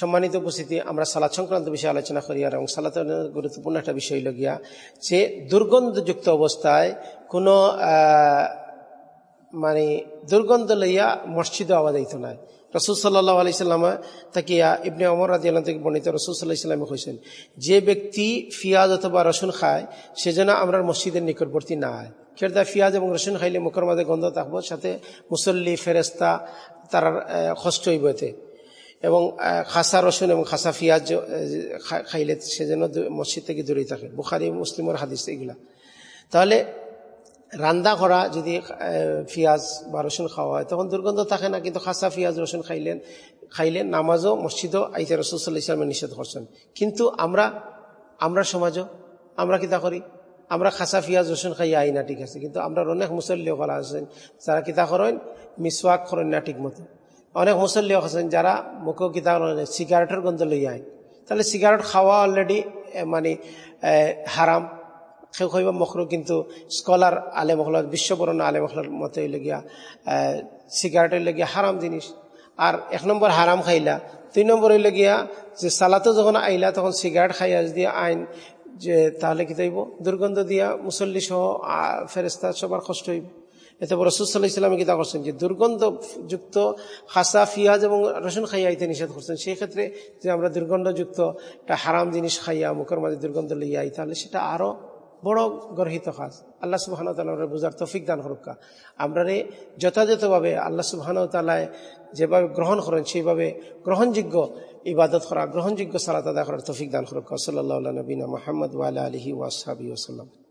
সম্মানিত উপস্থিতি, আমরা সালাদ সংক্রান্ত বিষয়ে আলোচনা করি আর এবং সালাত গুরুত্বপূর্ণ একটা বিষয় হইল গিয়া যে দুর্গন্ধযুক্ত অবস্থায় কোনো মানে দুর্গন্ধ লইয়া মসজিদ আওয়াজ আইত নাই রসুল সাল্লাহ আলি সাল্লামা তাকিয়া ইবনে অমর রাজি আল্লাহ থেকে বর্ণিত রসুল সাল্লাহ ইসলামে হয়েছেন যে ব্যক্তি ফিয়াজ অথবা রসুন খায়, সে যেন আমরা মসজিদের নিকটবর্তী না হয়। খেরদা ফিয়াজ এবং রসুন খাইলে মুখের মাঝে গন্ধ থাকব, সাথে মুসল্লি ফেরেস্তা তার কষ্ট হইব এতে। এবং খাসা রসুন এবং খাসা ফিয়াজ খাইলে সে যেন মসজিদ থেকে দূরেই থাকে। বুখারি মুসলিমের হাদিস এগুলা। তাহলে রান্দা করা, যদি ফিয়াজ বা রসুন খাওয়া হয়, তখন দুর্গন্ধ থাকে না, কিন্তু খাসা, ফিয়াজ, রসুন খাইলেন খাইলেন, নামাজও, মসজিদও আইতে রসুল্লাহ ইসলামের নিষেধ করছেন। কিন্তু আমরা আমরা সমাজও, আমরা কিতা করি? আমরা খাসা, ফিয়াজ, রসুন খাই আই না ঠিক আছে, কিন্তু আমরা অনেক মুসল্লিও করা আছেন, যারা কিতা করেন? মিসওয়াক করেন না ঠিক মতো অনেক মুসল্লিও আছেন যারা মুখও কিতা করেন সিগারেটের গন্ধ লই আয়। তাহলে সিগারেট খাওয়া অলরেডি মানে হারাম। কেউ কইব মখরু কিন্তু স্কলার আলে মহলার বিশ্ববরণ আলে মহলার মতে লেগিয়া সিগারেটের লেগিয়া হারাম জিনিস। আর এক নম্বর হারাম খাইলা। দুই নম্বর হইলে গিয়া যে সালাতো যখন আইলা, তখন সিগারেট খাইয়া যদি আইন যে তাহলে কি তাইব দুর্গন্ধ দিয়া মুসল্লি সহ ফেরেস্তা সবার কষ্ট হইব। এতে রসুসাল্লাহ ইসলামে কিতা করছেন যে দুর্গন্ধযুক্ত হাসা ফিয়াজ এবং রসুন খাইয়া আইতে নিষেধ করছেন। সেই ক্ষেত্রে যে আমরা দুর্গন্ধযুক্ত একটা হারাম জিনিস খাইয়া মুখের মাঝে দুর্গন্ধ লইয়া তাহলে সেটা আরও বড় গর্হিত কাজ। আল্লাহ তাল্লাহ বোঝার তফিক দান হরক্কা আমরা রে যথাযথভাবে আল্লাহ সুবাহান তাল্লায় যেভাবে গ্রহণ করেন, সেইভাবে গ্রহণযোগ্য ইবাদত করা, গ্রহণযোগ্য সালাত আদা করার তফিক দান হরক্কা সাল্লাহ নবীনা মোহাম্মদ ওয়ালা আলহি ওয়াসাবি ওসাল্লাম